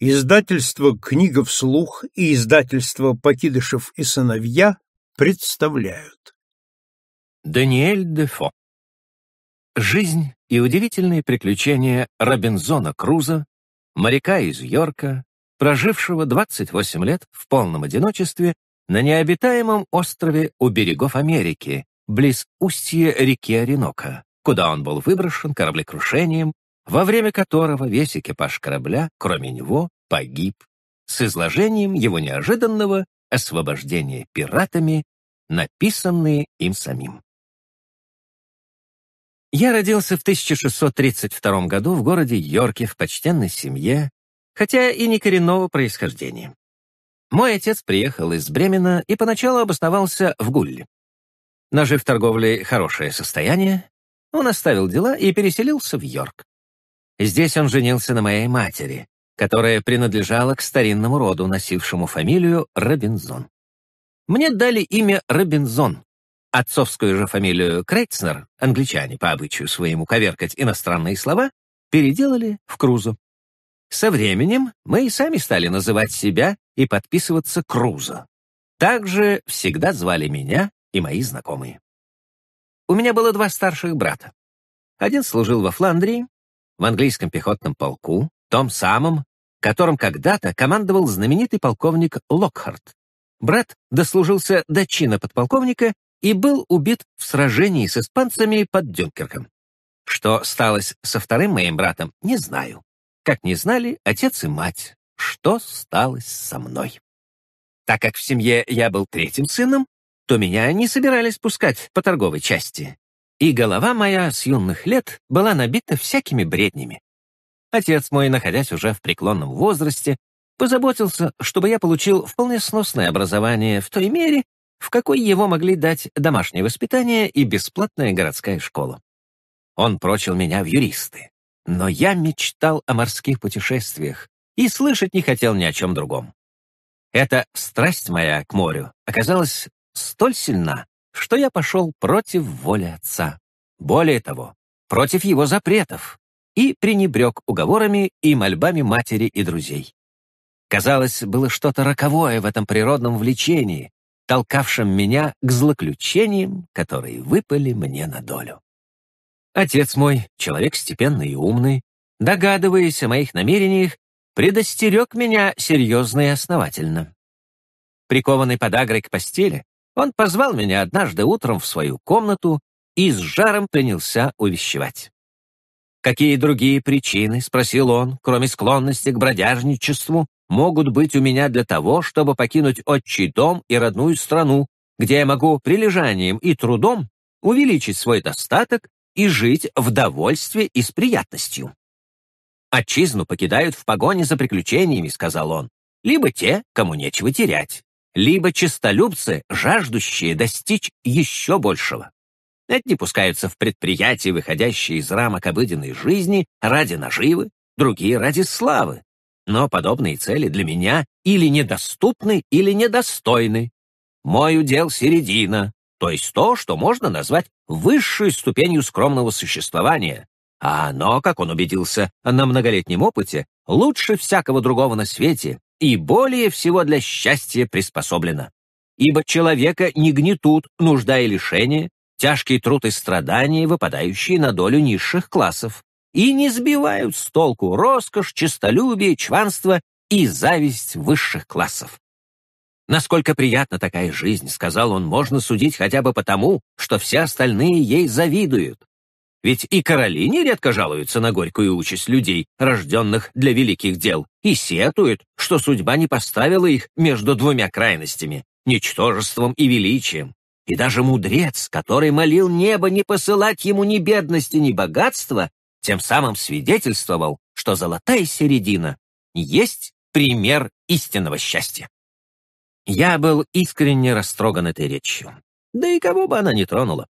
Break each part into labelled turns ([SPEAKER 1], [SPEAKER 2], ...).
[SPEAKER 1] Издательство «Книга вслух» и издательство «Покидышев и сыновья» представляют.
[SPEAKER 2] Даниэль Дефо. Жизнь и удивительные приключения Робинзона Круза, моряка из Йорка, прожившего 28 лет в полном одиночестве на необитаемом острове у берегов Америки, близ устья реки Оренока, куда он был выброшен кораблекрушением во время которого весь экипаж корабля, кроме него, погиб, с изложением его неожиданного освобождения пиратами, написанные им самим. Я родился в 1632 году в городе Йорке в почтенной семье, хотя и не коренного происхождения. Мой отец приехал из Бремена и поначалу обосновался в Гулле. Нажив торговлей хорошее состояние, он оставил дела и переселился в Йорк. Здесь он женился на моей матери, которая принадлежала к старинному роду, носившему фамилию Робинзон. Мне дали имя Робинзон. Отцовскую же фамилию Крейцнер, англичане по обычаю своему коверкать иностранные слова, переделали в Крузо. Со временем мы и сами стали называть себя и подписываться Крузо. Также всегда звали меня и мои знакомые. У меня было два старших брата. Один служил во Фландрии, в английском пехотном полку, том самом, которым когда-то командовал знаменитый полковник Локхарт. Брат дослужился до чина подполковника и был убит в сражении с испанцами под Дюнкерком. Что сталось со вторым моим братом, не знаю. Как не знали отец и мать, что сталось со мной. Так как в семье я был третьим сыном, то меня не собирались пускать по торговой части и голова моя с юных лет была набита всякими бреднями. Отец мой, находясь уже в преклонном возрасте, позаботился, чтобы я получил вполне сносное образование в той мере, в какой его могли дать домашнее воспитание и бесплатная городская школа. Он прочил меня в юристы, но я мечтал о морских путешествиях и слышать не хотел ни о чем другом. Эта страсть моя к морю оказалась столь сильна, что я пошел против воли отца. Более того, против его запретов и пренебрег уговорами и мольбами матери и друзей. Казалось, было что-то роковое в этом природном влечении, толкавшем меня к злоключениям, которые выпали мне на долю. Отец мой, человек степенный и умный, догадываясь о моих намерениях, предостерег меня серьезно и основательно. Прикованный подагрой к постели, он позвал меня однажды утром в свою комнату и с жаром принялся увещевать. «Какие другие причины, — спросил он, — кроме склонности к бродяжничеству, могут быть у меня для того, чтобы покинуть отчий дом и родную страну, где я могу прилежанием и трудом увеличить свой достаток и жить в довольстве и с приятностью?» «Отчизну покидают в погоне за приключениями», — сказал он, «либо те, кому нечего терять, либо честолюбцы, жаждущие достичь еще большего. Одни пускаются в предприятия, выходящие из рамок обыденной жизни, ради наживы, другие — ради славы. Но подобные цели для меня или недоступны, или недостойны. Мой удел — середина, то есть то, что можно назвать высшей ступенью скромного существования. А оно, как он убедился на многолетнем опыте, лучше всякого другого на свете, и более всего для счастья приспособлена. Ибо человека не гнетут нужда и лишения, тяжкий труд и страдания, выпадающие на долю низших классов, и не сбивают с толку роскошь, честолюбие, чванство и зависть высших классов. «Насколько приятна такая жизнь», — сказал он, — «можно судить хотя бы потому, что все остальные ей завидуют. Ведь и короли нередко жалуются на горькую участь людей, рожденных для великих дел, и сетуют, что судьба не поставила их между двумя крайностями — ничтожеством и величием. И даже мудрец, который молил небо не посылать ему ни бедности, ни богатства, тем самым свидетельствовал, что золотая середина есть пример истинного счастья. Я был искренне растроган этой речью. Да и кого бы она ни тронула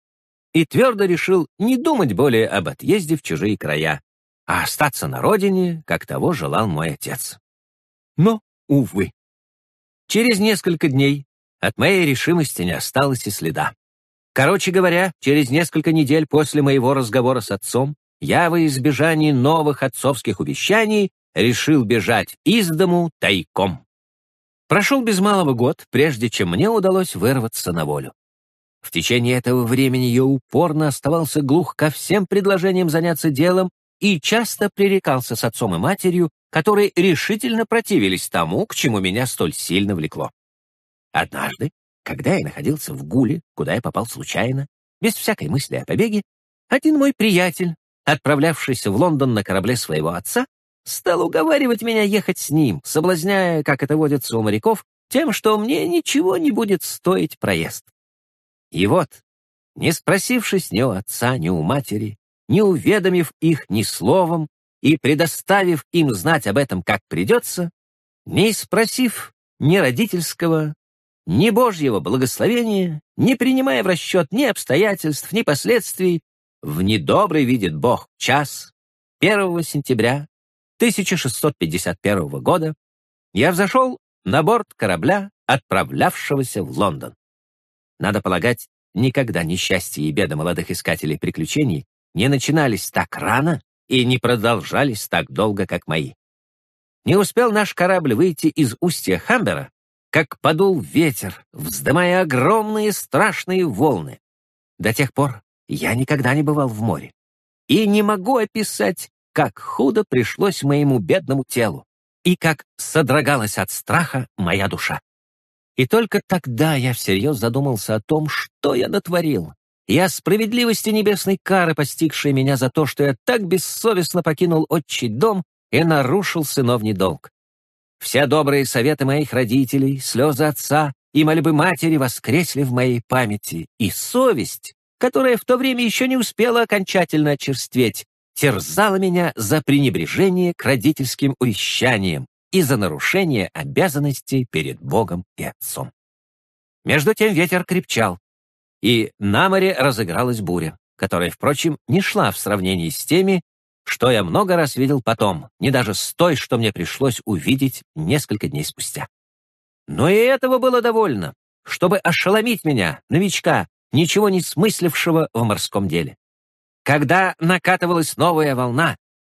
[SPEAKER 2] и твердо решил не думать более об отъезде в чужие края, а остаться на родине, как того желал мой отец. Но, увы. Через несколько дней от моей решимости не осталось и следа. Короче говоря, через несколько недель после моего разговора с отцом я во избежании новых отцовских увещаний решил бежать из дому тайком. Прошел без малого год, прежде чем мне удалось вырваться на волю. В течение этого времени я упорно оставался глух ко всем предложениям заняться делом и часто пререкался с отцом и матерью, которые решительно противились тому, к чему меня столь сильно влекло. Однажды, когда я находился в Гуле, куда я попал случайно, без всякой мысли о побеге, один мой приятель, отправлявшийся в Лондон на корабле своего отца, стал уговаривать меня ехать с ним, соблазняя, как это водится у моряков, тем, что мне ничего не будет стоить проезд. И вот, не спросившись ни у отца, ни у матери, не уведомив их ни словом и предоставив им знать об этом как придется, не спросив ни родительского, ни Божьего благословения, не принимая в расчет ни обстоятельств, ни последствий, в недобрый видит Бог час 1 сентября 1651 года я взошел на борт корабля, отправлявшегося в Лондон. Надо полагать, никогда несчастья и беды молодых искателей приключений не начинались так рано и не продолжались так долго, как мои. Не успел наш корабль выйти из устья Хамбера, как подул ветер, вздымая огромные страшные волны. До тех пор я никогда не бывал в море. И не могу описать, как худо пришлось моему бедному телу и как содрогалась от страха моя душа. И только тогда я всерьез задумался о том, что я натворил, о справедливости небесной кары, постигшей меня за то, что я так бессовестно покинул отчий дом и нарушил сыновний долг. Все добрые советы моих родителей, слезы отца и мольбы матери воскресли в моей памяти, и совесть, которая в то время еще не успела окончательно очерстветь, терзала меня за пренебрежение к родительским увещаниям, и за нарушение обязанностей перед Богом и Отцом. Между тем ветер крепчал, и на море разыгралась буря, которая, впрочем, не шла в сравнении с теми, что я много раз видел потом, не даже с той, что мне пришлось увидеть несколько дней спустя. Но и этого было довольно, чтобы ошеломить меня, новичка, ничего не смыслившего в морском деле. Когда накатывалась новая волна,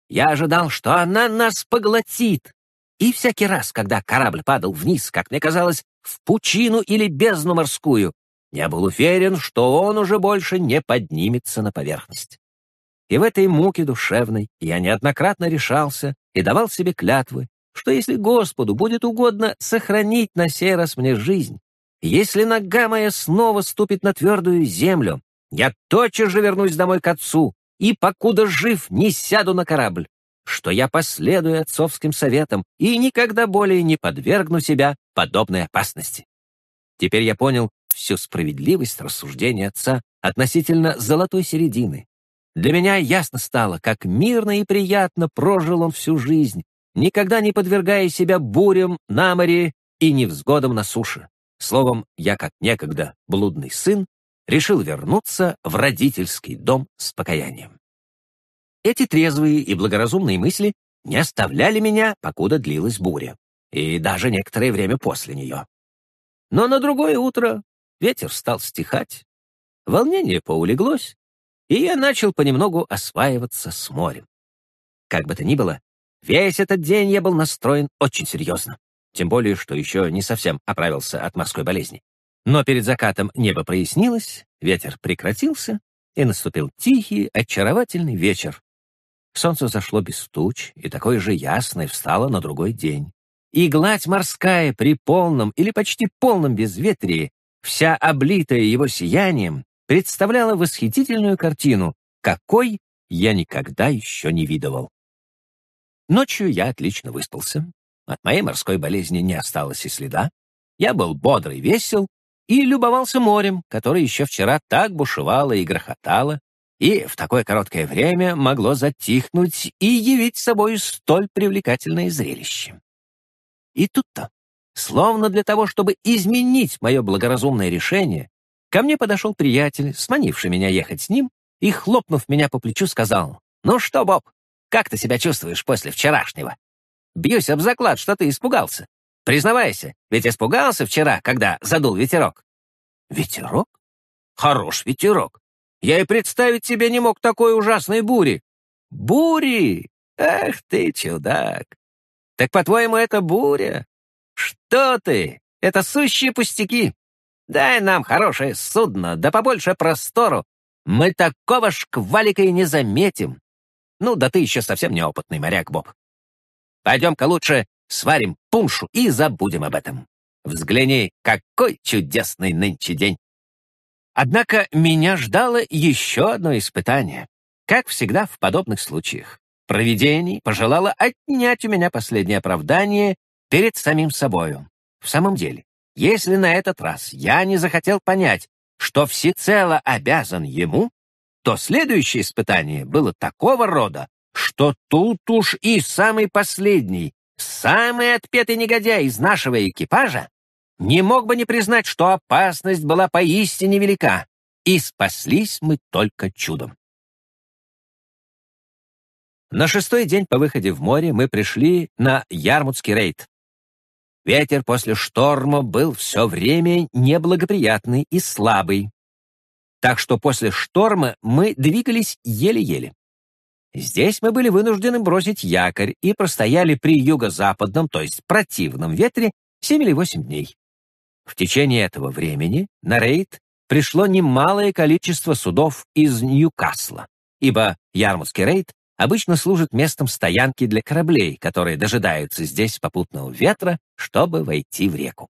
[SPEAKER 2] я ожидал, что она нас поглотит, и всякий раз, когда корабль падал вниз, как мне казалось, в пучину или бездну морскую, я был уверен, что он уже больше не поднимется на поверхность. И в этой муке душевной я неоднократно решался и давал себе клятвы, что если Господу будет угодно сохранить на сей раз мне жизнь, если нога моя снова ступит на твердую землю, я тотчас же вернусь домой к отцу и, покуда жив, не сяду на корабль что я последую отцовским советам и никогда более не подвергну себя подобной опасности. Теперь я понял всю справедливость рассуждения отца относительно золотой середины. Для меня ясно стало, как мирно и приятно прожил он всю жизнь, никогда не подвергая себя бурям на море и невзгодам на суше. Словом, я, как некогда блудный сын, решил вернуться в родительский дом с покаянием. Эти трезвые и благоразумные мысли не оставляли меня, покуда длилась буря, и даже некоторое время после нее. Но на другое утро ветер стал стихать, волнение поулеглось, и я начал понемногу осваиваться с морем. Как бы то ни было, весь этот день я был настроен очень серьезно, тем более, что еще не совсем оправился от морской болезни. Но перед закатом небо прояснилось, ветер прекратился, и наступил тихий, очаровательный вечер, Солнце зашло без туч, и такое же ясное встало на другой день. И гладь морская при полном или почти полном безветрии, вся облитая его сиянием, представляла восхитительную картину, какой я никогда еще не видывал. Ночью я отлично выспался. От моей морской болезни не осталось и следа. Я был бодрый, весел и любовался морем, которое еще вчера так бушевало и грохотало, и в такое короткое время могло затихнуть и явить собой столь привлекательное зрелище. И тут-то, словно для того, чтобы изменить мое благоразумное решение, ко мне подошел приятель, сманивший меня ехать с ним, и, хлопнув меня по плечу, сказал, «Ну что, Боб, как ты себя чувствуешь после вчерашнего? Бьюсь об заклад, что ты испугался. Признавайся, ведь испугался вчера, когда задул ветерок». «Ветерок? Хорош ветерок. Я и представить себе не мог такой ужасной бури. Бури! Ах ты, чудак! Так, по-твоему, это буря? Что ты? Это сущие пустяки. Дай нам хорошее судно, да побольше простору. Мы такого шквалика и не заметим. Ну, да ты еще совсем неопытный моряк, Боб. Пойдем-ка лучше сварим пуншу и забудем об этом. Взгляни, какой чудесный нынче день. Однако меня ждало еще одно испытание. Как всегда в подобных случаях. Провидение пожелало отнять у меня последнее оправдание перед самим собою. В самом деле, если на этот раз я не захотел понять, что всецело обязан ему, то следующее испытание было такого рода, что тут уж и самый последний, самый отпетый негодяй из нашего экипажа не мог бы не признать, что опасность была поистине велика, и спаслись мы только чудом. На шестой день по выходе в море мы пришли на Ярмутский рейд. Ветер после шторма был все время неблагоприятный и слабый, так что после шторма мы двигались еле-еле. Здесь мы были вынуждены бросить якорь и простояли при юго-западном, то есть противном ветре, 7 или 8 дней. В течение этого времени на рейд пришло немалое количество судов из Ньюкасла, ибо Ярмутский рейд обычно служит местом стоянки для кораблей, которые дожидаются здесь попутного ветра, чтобы войти в реку.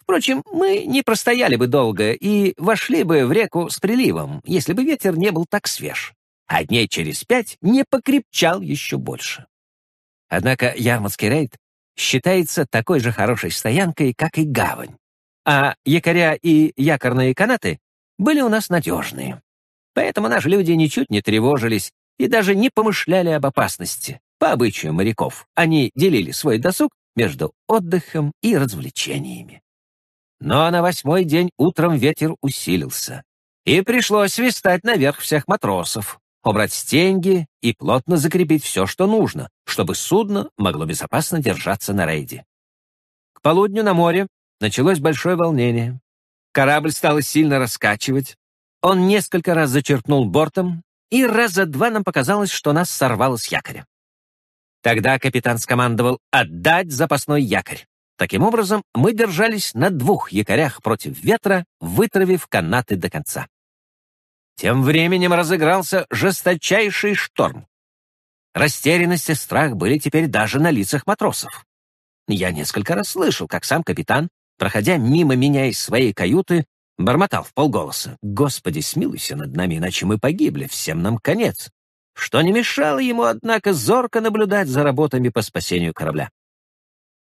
[SPEAKER 2] Впрочем, мы не простояли бы долго и вошли бы в реку с приливом, если бы ветер не был так свеж а дней через пять не покрепчал еще больше. Однако Ярмутский рейд считается такой же хорошей стоянкой, как и гавань. А якоря и якорные канаты были у нас надежные. Поэтому наши люди ничуть не тревожились и даже не помышляли об опасности. По обычаю моряков, они делили свой досуг между отдыхом и развлечениями. Но на восьмой день утром ветер усилился, и пришлось свистать наверх всех матросов, убрать стенги и плотно закрепить все, что нужно, чтобы судно могло безопасно держаться на рейде. К полудню на море началось большое волнение. Корабль стал сильно раскачивать. Он несколько раз зачерпнул бортом, и раза два нам показалось, что нас сорвало с якоря. Тогда капитан скомандовал отдать запасной якорь. Таким образом, мы держались на двух якорях против ветра, вытравив канаты до конца. Тем временем разыгрался жесточайший шторм. Растерянность и страх были теперь даже на лицах матросов. Я несколько раз слышал, как сам капитан, проходя мимо меня из своей каюты, бормотал в полголоса. «Господи, смилуйся над нами, иначе мы погибли, всем нам конец!» Что не мешало ему, однако, зорко наблюдать за работами по спасению корабля.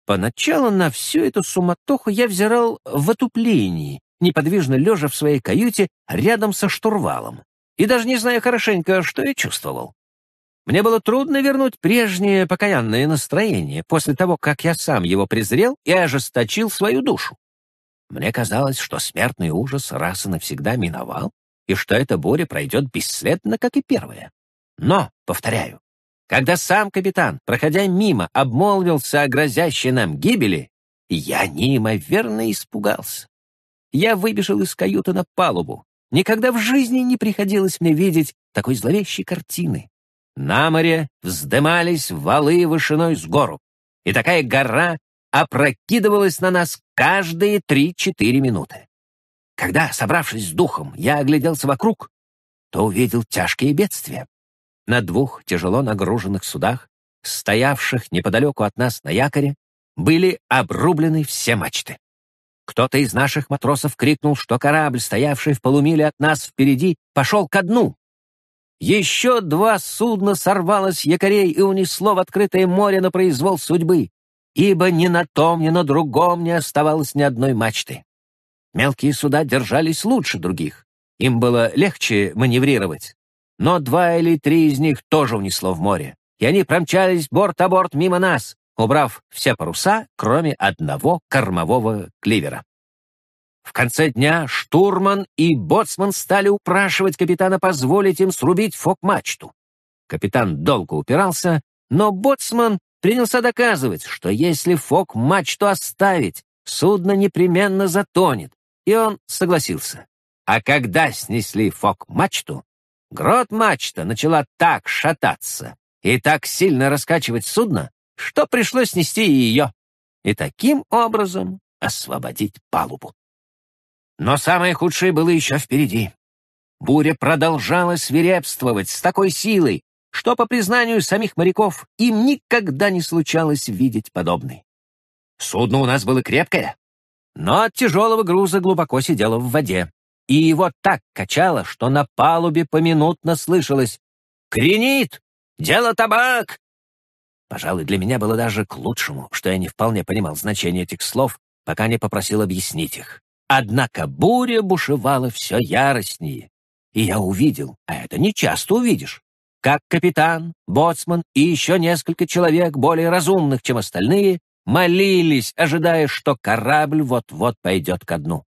[SPEAKER 2] Поначалу на всю эту суматоху я взирал в отуплении, неподвижно лежа в своей каюте рядом со штурвалом, и даже не зная хорошенько, что я чувствовал. Мне было трудно вернуть прежнее покаянное настроение после того, как я сам его презрел и ожесточил свою душу. Мне казалось, что смертный ужас раз и навсегда миновал, и что эта буря пройдет бесследно, как и первая. Но, повторяю, когда сам капитан, проходя мимо, обмолвился о грозящей нам гибели, я неимоверно испугался. Я выбежал из каюты на палубу. Никогда в жизни не приходилось мне видеть такой зловещей картины. На море вздымались валы вышиной с гору, и такая гора опрокидывалась на нас каждые три-четыре минуты. Когда, собравшись с духом, я огляделся вокруг, то увидел тяжкие бедствия. На двух тяжело нагруженных судах, стоявших неподалеку от нас на якоре, были обрублены все мачты. Кто-то из наших матросов крикнул, что корабль, стоявший в полумиле от нас впереди, пошел ко дну. Еще два судна сорвалось якорей и унесло в открытое море на произвол судьбы, ибо ни на том, ни на другом не оставалось ни одной мачты. Мелкие суда держались лучше других. Им было легче маневрировать. Но два или три из них тоже унесло в море, и они промчались борт-а-борт мимо нас, убрав все паруса, кроме одного кормового кливера. В конце дня штурман и боцман стали упрашивать капитана позволить им срубить фок-мачту. Капитан долго упирался, но боцман принялся доказывать, что если фок-мачту оставить, судно непременно затонет, и он согласился. А когда снесли фок-мачту, грот-мачта начала так шататься и так сильно раскачивать судно, что пришлось нести и ее, и таким образом освободить палубу. Но самое худшее было еще впереди. Буря продолжала свирепствовать с такой силой, что, по признанию самих моряков, им никогда не случалось видеть подобной. Судно у нас было крепкое, но от тяжелого груза глубоко сидело в воде, и его так качало, что на палубе поминутно слышалось «Кренит! Дело табак!» Пожалуй, для меня было даже к лучшему, что я не вполне понимал значение этих слов, пока не попросил объяснить их. Однако буря бушевала все яростнее, и я увидел, а это не часто увидишь, как капитан, боцман и еще несколько человек, более разумных, чем остальные, молились, ожидая, что корабль вот-вот пойдет ко дну.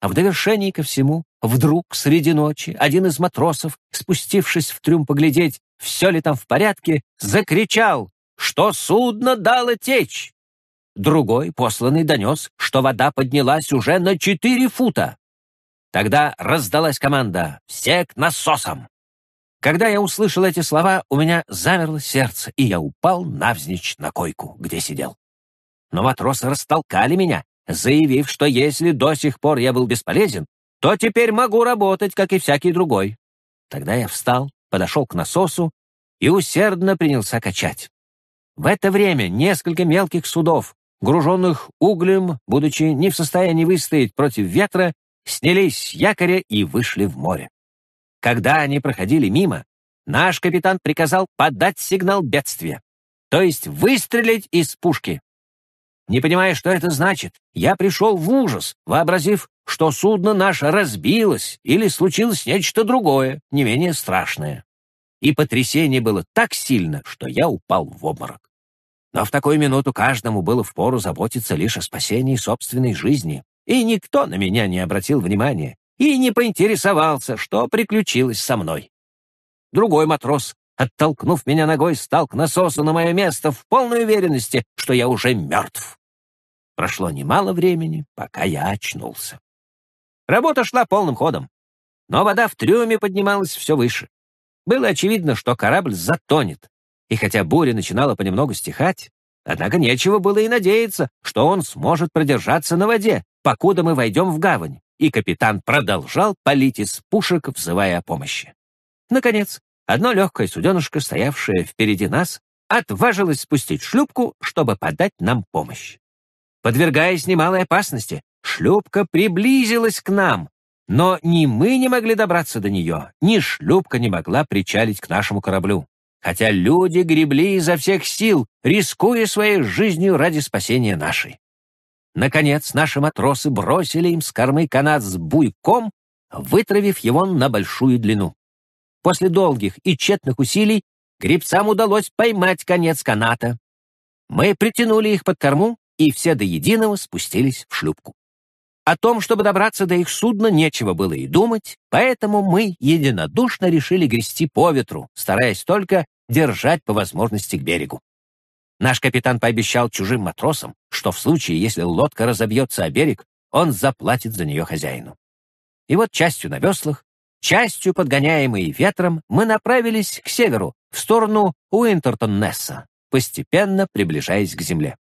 [SPEAKER 2] А в довершении ко всему, вдруг среди ночи один из матросов, спустившись в трюм поглядеть, все ли там в порядке, закричал, что судно дало течь. Другой, посланный, донес, что вода поднялась уже на четыре фута. Тогда раздалась команда «Все к насосам!». Когда я услышал эти слова, у меня замерло сердце, и я упал навзничь на койку, где сидел. Но матросы растолкали меня, заявив, что если до сих пор я был бесполезен, то теперь могу работать, как и всякий другой. Тогда я встал, подошел к насосу и усердно принялся качать. В это время несколько мелких судов, груженных углем, будучи не в состоянии выстоять против ветра, снялись с якоря и вышли в море. Когда они проходили мимо, наш капитан приказал подать сигнал бедствия, то есть выстрелить из пушки. Не понимая, что это значит, я пришел в ужас, вообразив, что судно наше разбилось или случилось нечто другое, не менее страшное. И потрясение было так сильно, что я упал в обморок. Но в такую минуту каждому было впору заботиться лишь о спасении собственной жизни, и никто на меня не обратил внимания и не поинтересовался, что приключилось со мной. Другой матрос, оттолкнув меня ногой, стал к насосу на мое место в полной уверенности, что я уже мертв. Прошло немало времени, пока я очнулся. Работа шла полным ходом, но вода в трюме поднималась все выше. Было очевидно, что корабль затонет, и хотя буря начинала понемногу стихать, однако нечего было и надеяться, что он сможет продержаться на воде, покуда мы войдем в гавань, и капитан продолжал палить из пушек, взывая о помощи. Наконец, одно легкое суденышко, стоявшее впереди нас, отважилось спустить шлюпку, чтобы подать нам помощь. Подвергаясь немалой опасности, шлюпка приблизилась к нам, но ни мы не могли добраться до нее, ни шлюпка не могла причалить к нашему кораблю, хотя люди гребли изо всех сил, рискуя своей жизнью ради спасения нашей. Наконец, наши матросы бросили им с кормы канат с буйком, вытравив его на большую длину. После долгих и тщетных усилий гребцам удалось поймать конец каната. Мы притянули их под корму и все до единого спустились в шлюпку. О том, чтобы добраться до их судна, нечего было и думать, поэтому мы единодушно решили грести по ветру, стараясь только держать по возможности к берегу. Наш капитан пообещал чужим матросам, что в случае, если лодка разобьется о берег, он заплатит за нее хозяину. И вот частью на веслах, частью подгоняемые ветром, мы направились к северу, в сторону Уинтертон-Несса, постепенно приближаясь к земле.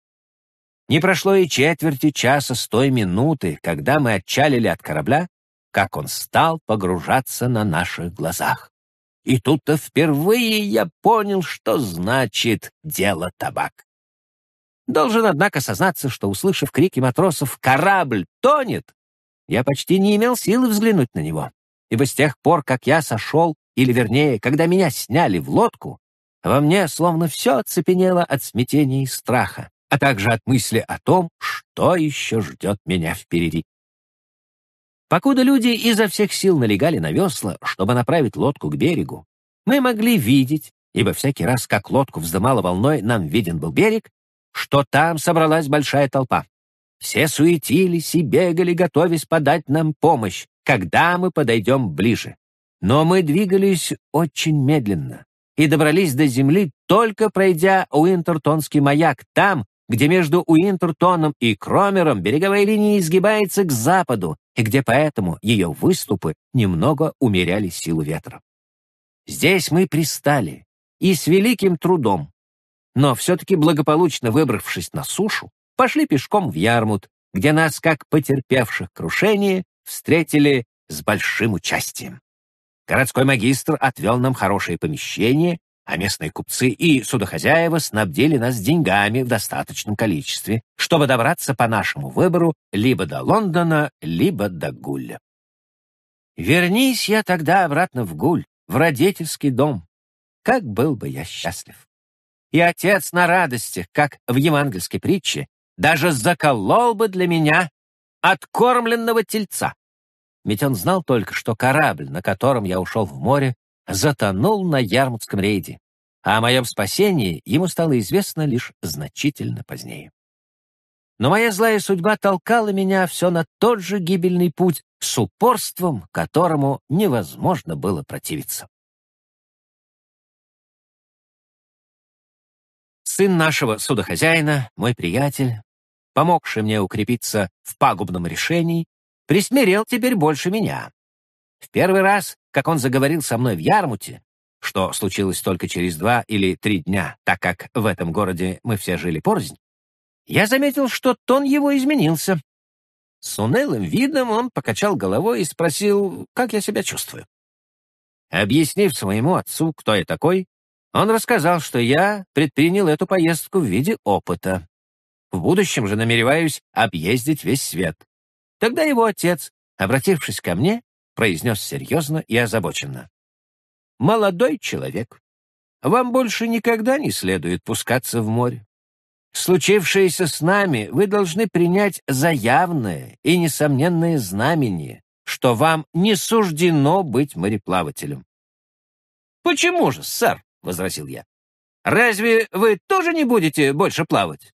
[SPEAKER 2] Не прошло и четверти часа с той минуты, когда мы отчалили от корабля, как он стал погружаться на наших глазах. И тут-то впервые я понял, что значит дело табак. Должен, однако, сознаться, что, услышав крики матросов «Корабль тонет!», я почти не имел силы взглянуть на него, ибо с тех пор, как я сошел, или, вернее, когда меня сняли в лодку, во мне словно все оцепенело от смятения и страха а также от мысли о том, что еще ждет меня впереди. Покуда люди изо всех сил налегали на весла, чтобы направить лодку к берегу, мы могли видеть, ибо всякий раз, как лодку вздымала волной, нам виден был берег, что там собралась большая толпа. Все суетились и бегали, готовясь подать нам помощь, когда мы подойдем ближе. Но мы двигались очень медленно и добрались до земли, только пройдя Уинтертонский маяк, там, где между Уинтертоном и Кромером береговая линия изгибается к западу, и где поэтому ее выступы немного умеряли силу ветра. Здесь мы пристали, и с великим трудом. но все-таки благополучно выбравшись на сушу, пошли пешком в Ярмут, где нас, как потерпевших крушение, встретили с большим участием. Городской магистр отвел нам хорошее помещение, а местные купцы и судохозяева снабдили нас деньгами в достаточном количестве, чтобы добраться по нашему выбору либо до Лондона, либо до Гуля. Вернись я тогда обратно в Гуль, в родительский дом. Как был бы я счастлив. И отец на радостях, как в евангельской притче, даже заколол бы для меня откормленного тельца. Ведь он знал только, что корабль, на котором я ушел в море, затонул на Ярмутском рейде, а о моем спасении ему стало известно лишь значительно позднее. Но моя злая судьба толкала меня все на тот же гибельный путь с упорством, которому невозможно было противиться. Сын нашего судохозяина, мой приятель, помогший мне укрепиться в пагубном решении, присмирел теперь больше меня. В первый раз, как он заговорил со мной в Ярмуте, что случилось только через два или три дня, так как в этом городе мы все жили порознь, я заметил, что тон его изменился. С унылым видом он покачал головой и спросил, как я себя чувствую. Объяснив своему отцу, кто я такой, он рассказал, что я предпринял эту поездку в виде опыта. В будущем же намереваюсь объездить весь свет. Тогда его отец, обратившись ко мне, произнес серьезно и озабоченно. «Молодой человек, вам больше никогда не следует пускаться в море. Случившееся с нами вы должны принять за явное и несомненное знамение, что вам не суждено быть мореплавателем. «Почему же, сэр?» — возразил я. «Разве вы тоже не будете больше плавать?»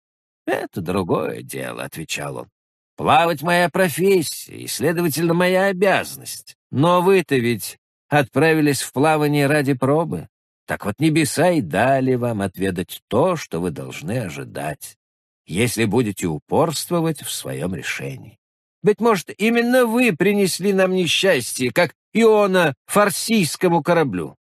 [SPEAKER 2] «Это другое дело», — отвечал он. Плавать моя профессия и, следовательно, моя обязанность. Но вы-то ведь отправились в плавание ради пробы. Так вот небеса и дали вам отведать то, что вы должны ожидать, если будете упорствовать в своем решении. Быть может, именно вы принесли нам несчастье, как Иона фарсийскому кораблю.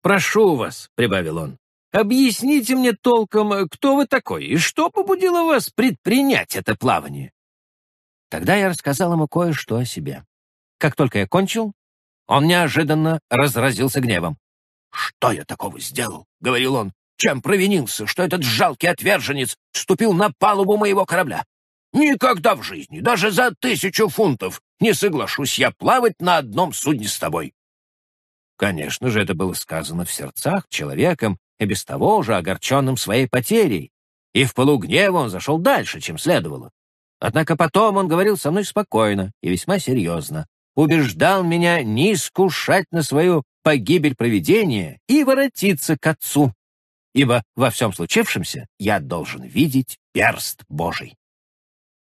[SPEAKER 2] «Прошу вас», — прибавил он, — «объясните мне толком, кто вы такой и что побудило вас предпринять это плавание?» Тогда я рассказал ему кое-что о себе. Как только я кончил, он неожиданно разразился гневом. «Что я такого сделал?» — говорил он. «Чем провинился, что этот жалкий отверженец вступил на палубу моего корабля? Никогда в жизни, даже за тысячу фунтов, не соглашусь я плавать на одном судне с тобой». Конечно же, это было сказано в сердцах человеком, и без того уже огорченным своей потерей, и в полугневе он зашел дальше, чем следовало. Однако потом он говорил со мной спокойно и весьма серьезно, убеждал меня не искушать на свою погибель провидения и воротиться к отцу, ибо во всем случившемся я должен видеть перст Божий.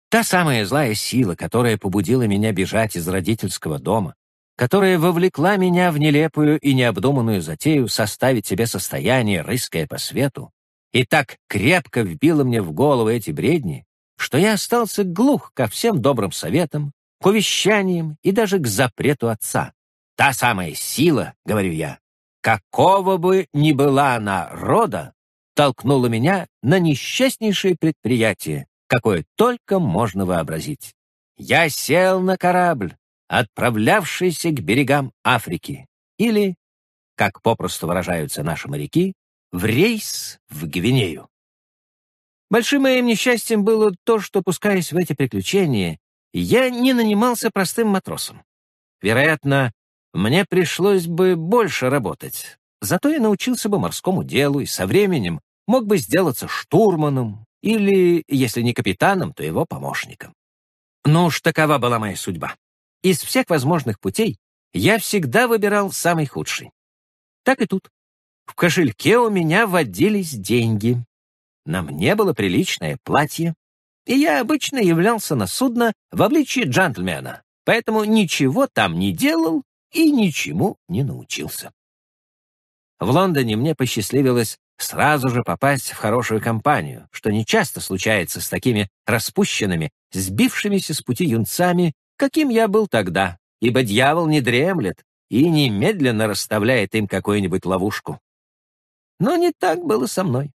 [SPEAKER 2] Та самая злая сила, которая побудила меня бежать из родительского дома, которая вовлекла меня в нелепую и необдуманную затею составить себе состояние, рыское по свету, и так крепко вбила мне в голову эти бредни, что я остался глух ко всем добрым советам, к увещаниям и даже к запрету отца. Та самая сила, говорю я, какого бы ни была она рода, толкнула меня на несчастнейшее предприятие, какое только можно вообразить. Я сел на корабль, отправлявшийся к берегам Африки, или, как попросту выражаются наши моряки, в рейс в Гвинею. Большим моим несчастьем было то, что, пускаясь в эти приключения, я не нанимался простым матросом. Вероятно, мне пришлось бы больше работать. Зато я научился бы морскому делу и со временем мог бы сделаться штурманом или, если не капитаном, то его помощником. Но уж такова была моя судьба. Из всех возможных путей я всегда выбирал самый худший. Так и тут. В кошельке у меня водились деньги, на мне было приличное платье, и я обычно являлся на судно в обличии джентльмена, поэтому ничего там не делал и ничему не научился. В Лондоне мне посчастливилось сразу же попасть в хорошую компанию, что нечасто случается с такими распущенными, сбившимися с пути юнцами, каким я был тогда, ибо дьявол не дремлет и немедленно расставляет им какую-нибудь ловушку. Но не так было со мной.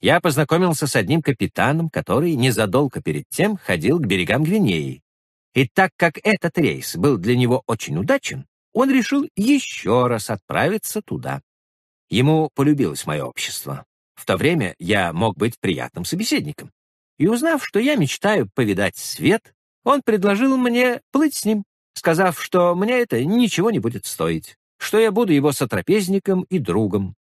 [SPEAKER 2] Я познакомился с одним капитаном, который незадолго перед тем ходил к берегам Гвинеи. И так как этот рейс был для него очень удачен, он решил еще раз отправиться туда. Ему полюбилось мое общество. В то время я мог быть приятным собеседником. И узнав, что я мечтаю повидать свет, он предложил мне плыть с ним, сказав, что мне это ничего не будет стоить, что я буду его сотрапезником и другом.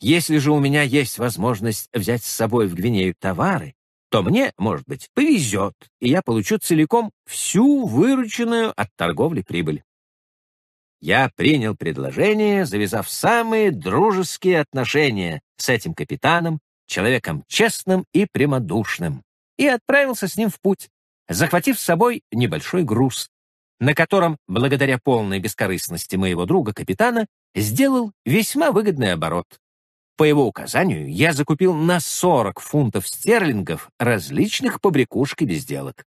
[SPEAKER 2] Если же у меня есть возможность взять с собой в Гвинею товары, то мне, может быть, повезет, и я получу целиком всю вырученную от торговли прибыль. Я принял предложение, завязав самые дружеские отношения с этим капитаном, человеком честным и прямодушным, и отправился с ним в путь, захватив с собой небольшой груз, на котором, благодаря полной бескорыстности моего друга-капитана, сделал весьма выгодный оборот. По его указанию я закупил на 40 фунтов стерлингов различных побрякушек и безделок.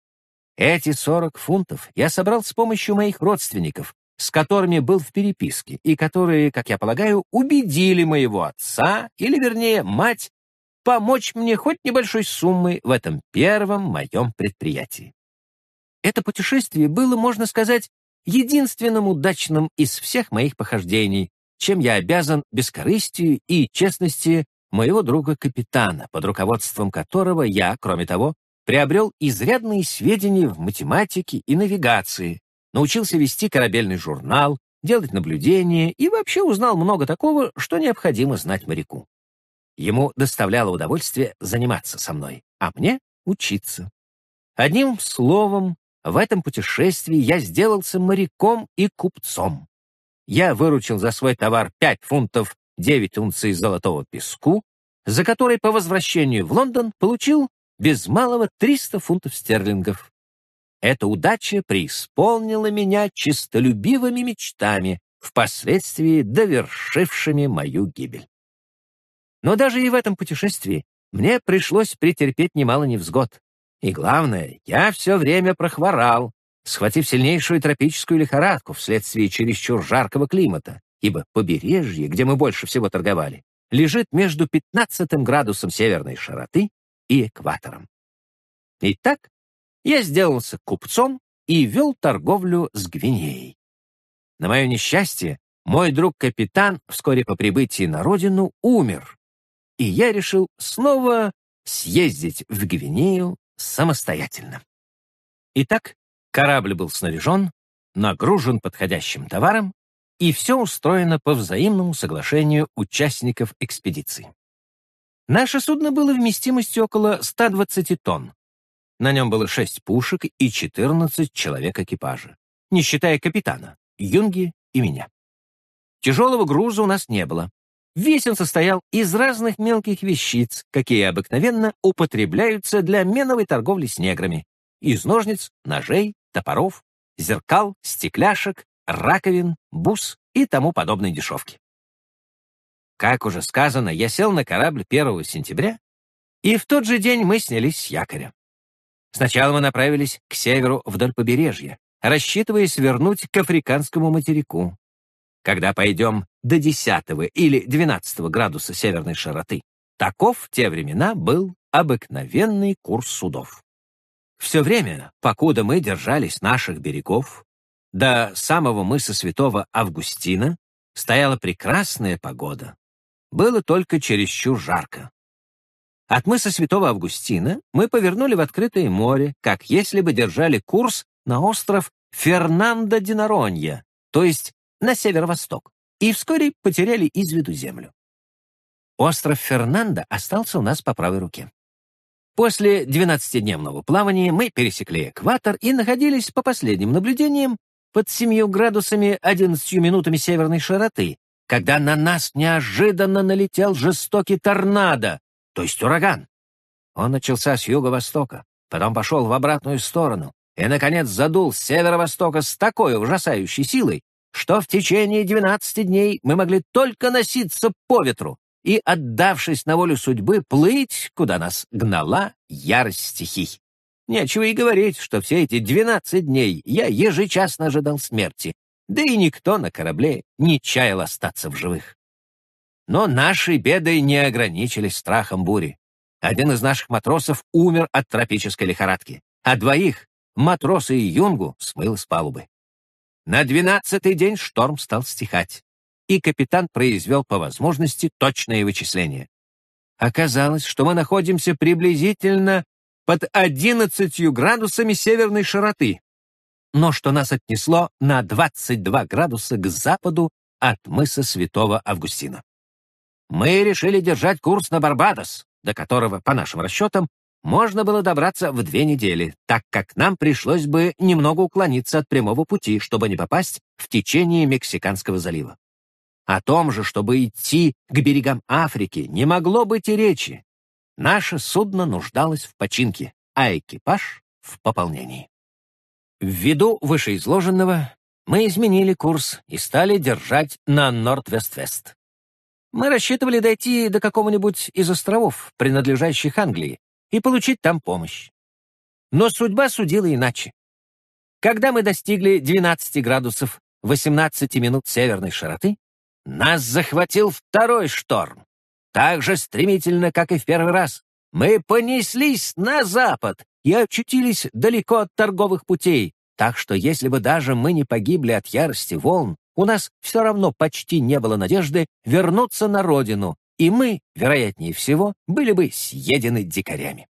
[SPEAKER 2] Эти 40 фунтов я собрал с помощью моих родственников, с которыми был в переписке, и которые, как я полагаю, убедили моего отца, или, вернее, мать, помочь мне хоть небольшой суммой в этом первом моем предприятии. Это путешествие было, можно сказать, единственным удачным из всех моих похождений, чем я обязан бескорыстию и честности моего друга-капитана, под руководством которого я, кроме того, приобрел изрядные сведения в математике и навигации, научился вести корабельный журнал, делать наблюдения и вообще узнал много такого, что необходимо знать моряку. Ему доставляло удовольствие заниматься со мной, а мне — учиться. Одним словом, в этом путешествии я сделался моряком и купцом. Я выручил за свой товар 5 фунтов 9 унций золотого песку, за который по возвращению в Лондон получил без малого 300 фунтов стерлингов. Эта удача преисполнила меня чистолюбивыми мечтами, впоследствии довершившими мою гибель. Но даже и в этом путешествии мне пришлось претерпеть немало невзгод. И главное, я все время прохворал, схватив сильнейшую тропическую лихорадку вследствие чересчур жаркого климата, ибо побережье, где мы больше всего торговали, лежит между 15 градусом северной широты и экватором. Итак, я сделался купцом и вел торговлю с Гвинеей. На мое несчастье, мой друг-капитан вскоре по прибытии на родину умер, и я решил снова съездить в Гвинею самостоятельно. Итак, корабль был снаряжен, нагружен подходящим товаром, и все устроено по взаимному соглашению участников экспедиции. Наше судно было вместимостью около 120 тонн. На нем было 6 пушек и 14 человек экипажа, не считая капитана, Юнги и меня. Тяжелого груза у нас не было. Весь он состоял из разных мелких вещиц, какие обыкновенно употребляются для меновой торговли с неграми. Из ножниц, ножей, топоров, зеркал, стекляшек, раковин, бус и тому подобной дешевки. Как уже сказано, я сел на корабль 1 сентября, и в тот же день мы снялись с якоря. Сначала мы направились к северу вдоль побережья, рассчитывая свернуть к африканскому материку, когда пойдем до 10 или 12 градуса северной широты. Таков в те времена был обыкновенный курс судов. Все время, покуда мы держались наших берегов, до самого мыса святого Августина стояла прекрасная погода. Было только чересчур жарко. От мыса святого Августина мы повернули в открытое море, как если бы держали курс на остров Фернандо-Динаронья, то есть на северо-восток, и вскоре потеряли из виду землю. Остров Фернандо остался у нас по правой руке. После 12-дневного плавания мы пересекли экватор и находились, по последним наблюдениям, под 7 градусами 11 минутами северной широты, когда на нас неожиданно налетел жестокий торнадо, то есть ураган. Он начался с юго-востока, потом пошел в обратную сторону и, наконец, задул с северо-востока с такой ужасающей силой, что в течение 12 дней мы могли только носиться по ветру и, отдавшись на волю судьбы, плыть, куда нас гнала ярость стихий. Нечего и говорить, что все эти 12 дней я ежечасно ожидал смерти, да и никто на корабле не чаял остаться в живых. Но наши беды не ограничились страхом бури. Один из наших матросов умер от тропической лихорадки, а двоих, матроса и юнгу, смыл с палубы. На двенадцатый день шторм стал стихать, и капитан произвел по возможности точное вычисление. Оказалось, что мы находимся приблизительно под 11 градусами северной широты, но что нас отнесло на 22 градуса к западу от мыса Святого Августина. Мы решили держать курс на Барбадос, до которого, по нашим расчетам, можно было добраться в две недели, так как нам пришлось бы немного уклониться от прямого пути, чтобы не попасть в течение Мексиканского залива. О том же, чтобы идти к берегам Африки, не могло быть и речи. Наше судно нуждалось в починке, а экипаж — в пополнении. Ввиду вышеизложенного мы изменили курс и стали держать на Норд-Вест-Вест. Мы рассчитывали дойти до какого-нибудь из островов, принадлежащих Англии, и получить там помощь. Но судьба судила иначе. Когда мы достигли 12 градусов 18 минут северной широты, нас захватил второй шторм. Так же стремительно, как и в первый раз, мы понеслись на запад и очутились далеко от торговых путей, так что если бы даже мы не погибли от ярости волн, у нас все равно почти не было надежды вернуться на родину, и мы, вероятнее всего, были бы съедены дикарями.